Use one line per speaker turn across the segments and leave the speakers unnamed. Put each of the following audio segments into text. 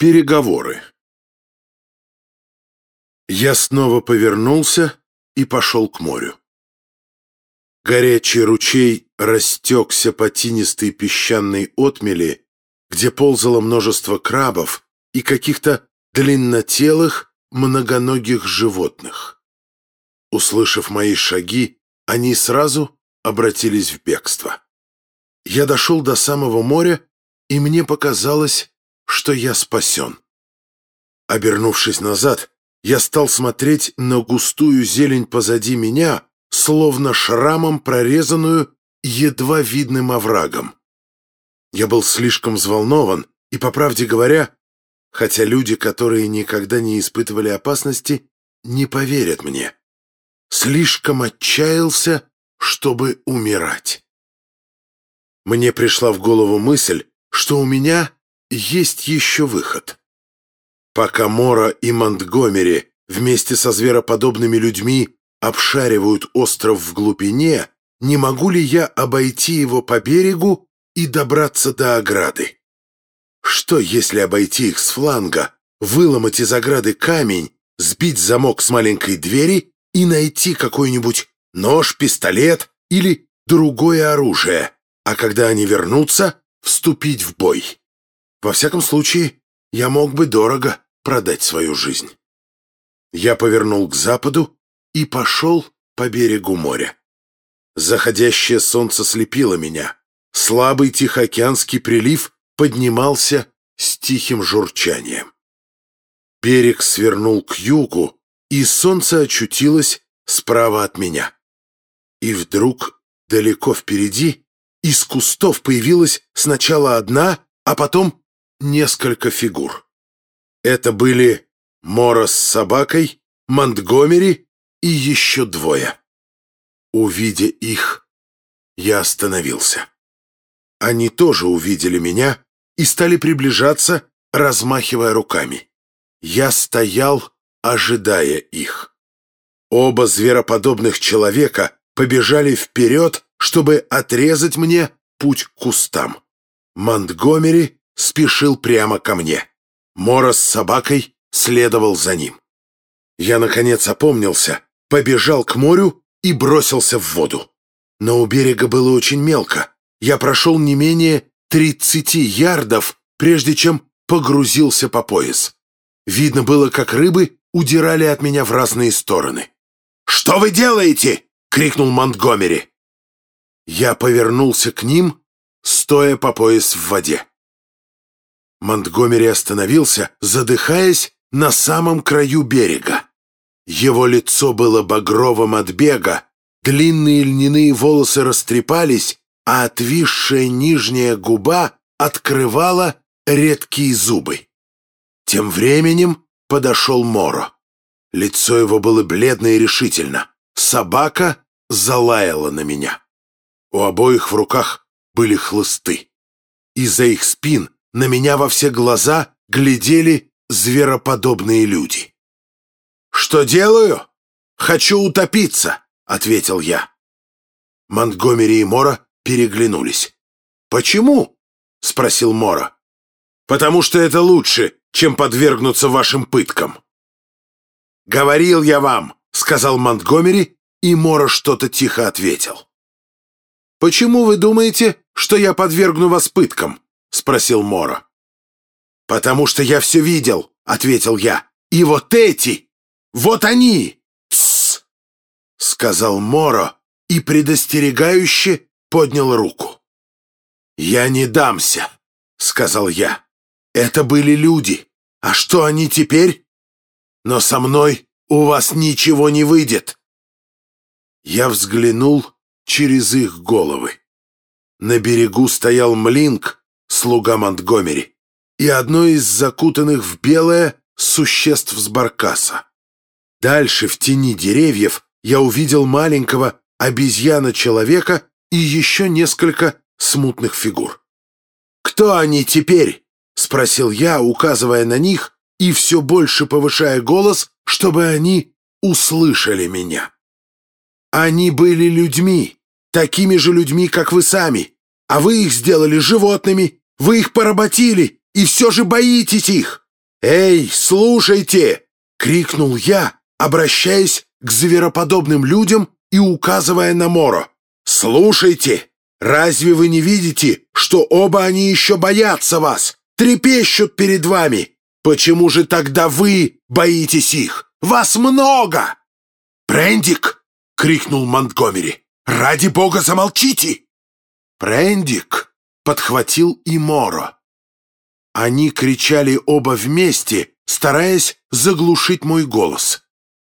Переговоры. Я снова повернулся и пошел к морю. Горячий ручей растекся по тинистой песчаной отмели, где ползало множество крабов и каких-то длиннотелых, многоногих животных. Услышав мои шаги, они сразу обратились в бегство. Я дошел до самого моря, и мне показалось, что я спасен. Обернувшись назад, я стал смотреть на густую зелень позади меня, словно шрамом прорезанную едва видным оврагом. Я был слишком взволнован, и, по правде говоря, хотя люди, которые никогда не испытывали опасности, не поверят мне, слишком отчаялся, чтобы умирать. Мне пришла в голову мысль, что у меня есть еще выход. Пока Мора и Монтгомери вместе со звероподобными людьми обшаривают остров в глубине, не могу ли я обойти его по берегу и добраться до ограды? Что, если обойти их с фланга, выломать из ограды камень, сбить замок с маленькой двери и найти какой-нибудь нож, пистолет или другое оружие, а когда они вернутся, вступить в бой? Во всяком случае, я мог бы дорого продать свою жизнь. Я повернул к западу и пошел по берегу моря. Заходящее солнце слепило меня. Слабый тихоокеанский прилив поднимался с тихим журчанием. Берег свернул к югу, и солнце очутилось справа от меня. И вдруг далеко впереди из кустов появилась сначала одна, а потом несколько фигур. Это были Мора с собакой, Монтгомери и еще двое. Увидя их, я остановился. Они тоже увидели меня и стали приближаться, размахивая руками. Я стоял, ожидая их. Оба звероподобных человека побежали вперед, чтобы отрезать мне путь к кустам. Монтгомери спешил прямо ко мне. Мора с собакой следовал за ним. Я, наконец, опомнился, побежал к морю и бросился в воду. Но у берега было очень мелко. Я прошел не менее тридцати ярдов, прежде чем погрузился по пояс. Видно было, как рыбы удирали от меня в разные стороны. «Что вы делаете?» — крикнул Монтгомери. Я повернулся к ним, стоя по пояс в воде. Монтгомери остановился, задыхаясь на самом краю берега. Его лицо было багровым от бега, длинные льняные волосы растрепались, а отвисшая нижняя губа открывала редкие зубы. Тем временем подошел Моро. Лицо его было бледно и решительно. Собака залаяла на меня. У обоих в руках были хлысты. Из-за их спин на меня во все глаза глядели звероподобные люди. «Что делаю? Хочу утопиться», — ответил я. Монтгомери и Мора переглянулись. «Почему?» — спросил Мора. «Потому что это лучше, чем подвергнуться вашим пыткам». «Говорил я вам», — сказал Монтгомери, и Мора что-то тихо ответил. «Почему вы думаете, что я подвергну вас пыткам?» — спросил Мора. «Потому что я все видел», — ответил я. «И вот эти! Вот они!» «Тссс!» — сказал Моро и предостерегающе поднял руку. «Я не дамся», — сказал я. «Это были люди. А что они теперь? Но со мной у вас ничего не выйдет». Я взглянул через их головы. На берегу стоял Млинк слуга Монтгомери, и одно из закутанных в белое существ с баркаса. Дальше, в тени деревьев, я увидел маленького обезьяна-человека и еще несколько смутных фигур. «Кто они теперь?» — спросил я, указывая на них и все больше повышая голос, чтобы они услышали меня. «Они были людьми, такими же людьми, как вы сами, а вы их сделали животными, вы их поработили, и все же боитесь их. «Эй, слушайте!» — крикнул я, обращаясь к звероподобным людям и указывая на Моро. «Слушайте! Разве вы не видите, что оба они еще боятся вас, трепещут перед вами? Почему же тогда вы боитесь их? Вас много!» «Прендик!» — крикнул Монтгомери. «Ради бога замолчите!» «Прендик!» — подхватил и Моро. Они кричали оба вместе, стараясь заглушить мой голос.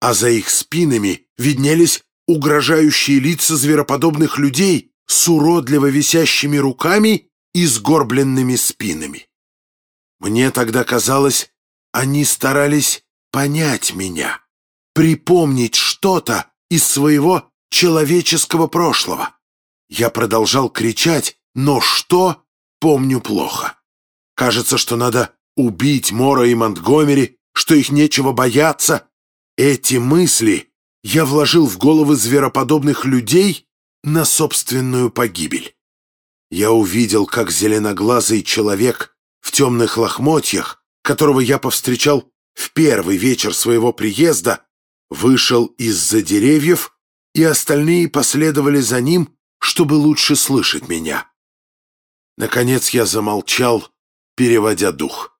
А за их спинами виднелись угрожающие лица звероподобных людей с уродливо висящими руками и сгорбленными спинами. Мне тогда казалось, они старались понять меня, припомнить что-то из своего человеческого прошлого. Я продолжал кричать, но что, помню плохо. Кажется, что надо убить Мора и Монтгомери, что их нечего бояться. Эти мысли я вложил в головы звероподобных людей на собственную погибель. Я увидел, как зеленоглазый человек в темных лохмотьях, которого я повстречал в первый вечер своего приезда, вышел из-за деревьев, и остальные последовали за ним, чтобы лучше слышать меня. Наконец я замолчал, переводя дух.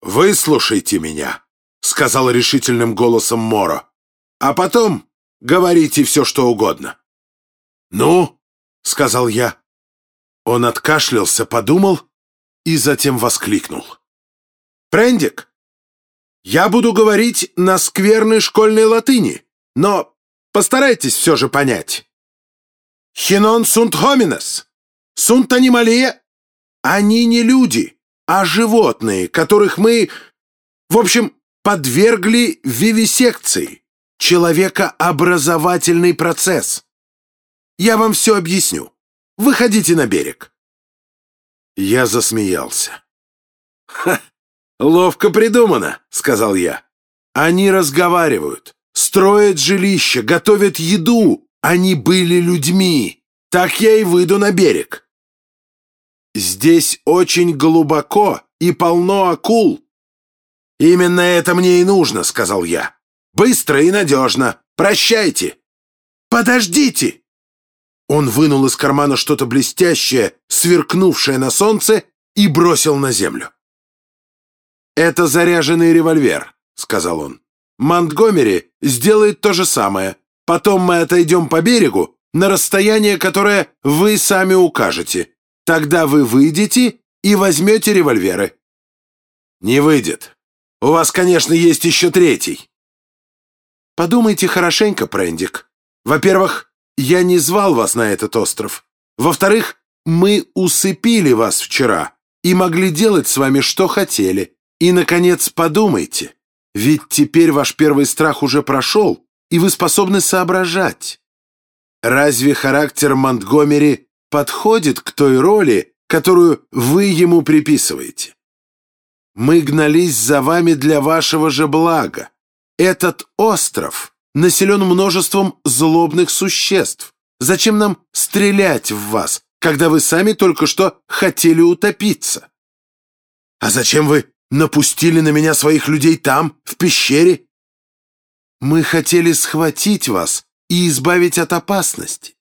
«Выслушайте меня», — сказал решительным голосом Моро, «а потом говорите все, что угодно». «Ну?» — сказал я. Он откашлялся, подумал и затем воскликнул. «Прендик, я буду говорить на скверной школьной латыни, но постарайтесь все же понять. Хинон сунт хоминес, сунт анималия они не люди, а животные, которых мы, в общем, подвергли вивисекции, человекообразовательный процесс. Я вам все объясню. Выходите на берег. Я засмеялся. «Ха, ловко придумано», — сказал я. «Они разговаривают, строят жилища, готовят еду. Они были людьми. Так я и выйду на берег». Здесь очень глубоко и полно акул. Именно это мне и нужно, сказал я. Быстро и надежно. Прощайте. Подождите. Он вынул из кармана что-то блестящее, сверкнувшее на солнце, и бросил на землю. «Это заряженный револьвер», — сказал он. «Монтгомери сделает то же самое. Потом мы отойдем по берегу на расстояние, которое вы сами укажете. Тогда вы выйдете и возьмете револьверы. Не выйдет. У вас, конечно, есть еще третий. Подумайте хорошенько, Прендик. Во-первых, я не звал вас на этот остров. Во-вторых, мы усыпили вас вчера и могли делать с вами что хотели. И, наконец, подумайте. Ведь теперь ваш первый страх уже прошел, и вы способны соображать. Разве характер Монтгомери подходит к той роли, которую вы ему приписываете. Мы гнались за вами для вашего же блага. Этот остров населен множеством злобных существ. Зачем нам стрелять в вас, когда вы сами только что хотели утопиться? А зачем вы напустили на меня своих людей там, в пещере? Мы хотели схватить вас и избавить от опасности.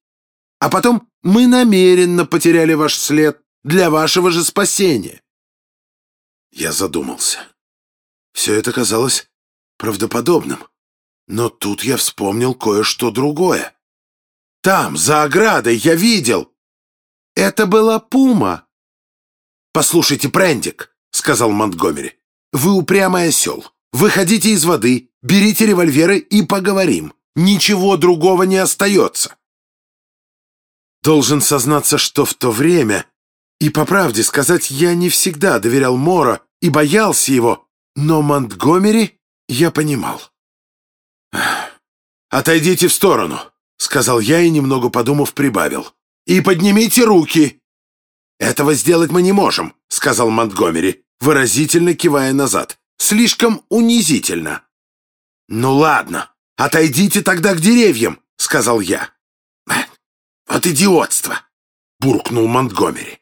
А потом мы намеренно потеряли ваш след для вашего же спасения. Я задумался. Все это казалось правдоподобным. Но тут я вспомнил кое-что другое. Там, за оградой, я видел. Это была пума. «Послушайте, Прендик», — сказал Монтгомери, — «вы упрямый осел. Выходите из воды, берите револьверы и поговорим. Ничего другого не остается». Должен сознаться, что в то время, и по правде сказать, я не всегда доверял Мора и боялся его, но Монтгомери я понимал. «Отойдите в сторону», — сказал я и, немного подумав, прибавил. «И поднимите руки!» «Этого сделать мы не можем», — сказал Монтгомери, выразительно кивая назад. «Слишком унизительно». «Ну ладно, отойдите тогда к деревьям», — сказал я. «От идиотства!» — буркнул Монтгомери.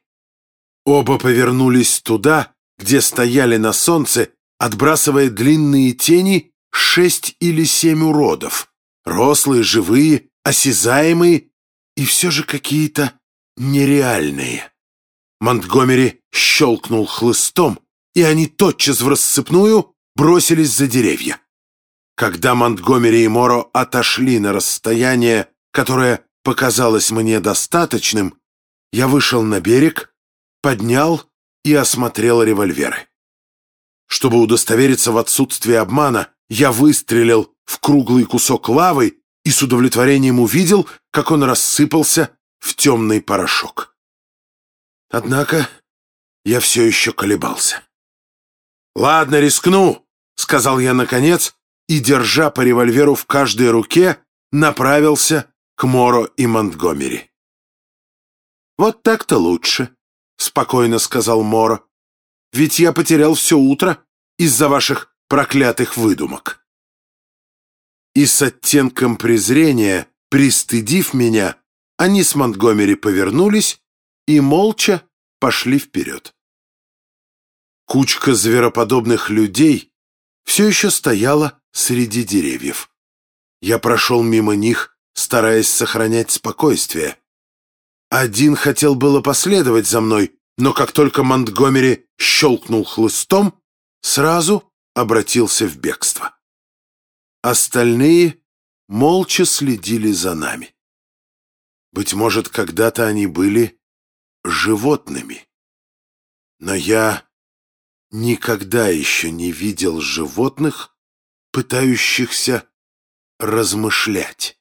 Оба повернулись туда, где стояли на солнце отбрасывая длинные тени, шесть или семь уродов. Рослые, живые, осязаемые и все же какие-то нереальные. Монтгомери щелкнул хлыстом, и они тотчас в рассыпную бросились за деревья. Когда Монтгомери и Моро отошли на расстояние, которое показалось мне достаточным, я вышел на берег, поднял и осмотрел револьверы. Чтобы удостовериться в отсутствии обмана, я выстрелил в круглый кусок лавы и с удовлетворением увидел, как он рассыпался в темный порошок. Однако я все еще колебался. «Ладно, рискну», — сказал я наконец, и, держа по револьверу в каждой руке, направился к Моро и Монтгомери. «Вот так-то лучше», — спокойно сказал Моро. «Ведь я потерял все утро из-за ваших проклятых выдумок». И с оттенком презрения, пристыдив меня, они с Монтгомери повернулись и молча пошли вперед. Кучка звероподобных людей все еще стояла среди деревьев. Я прошел мимо них, стараясь сохранять спокойствие. Один хотел было последовать за мной, но как только Монтгомери щелкнул хлыстом, сразу обратился в бегство. Остальные молча следили за нами. Быть может, когда-то они были животными. Но я никогда еще не видел животных, пытающихся размышлять.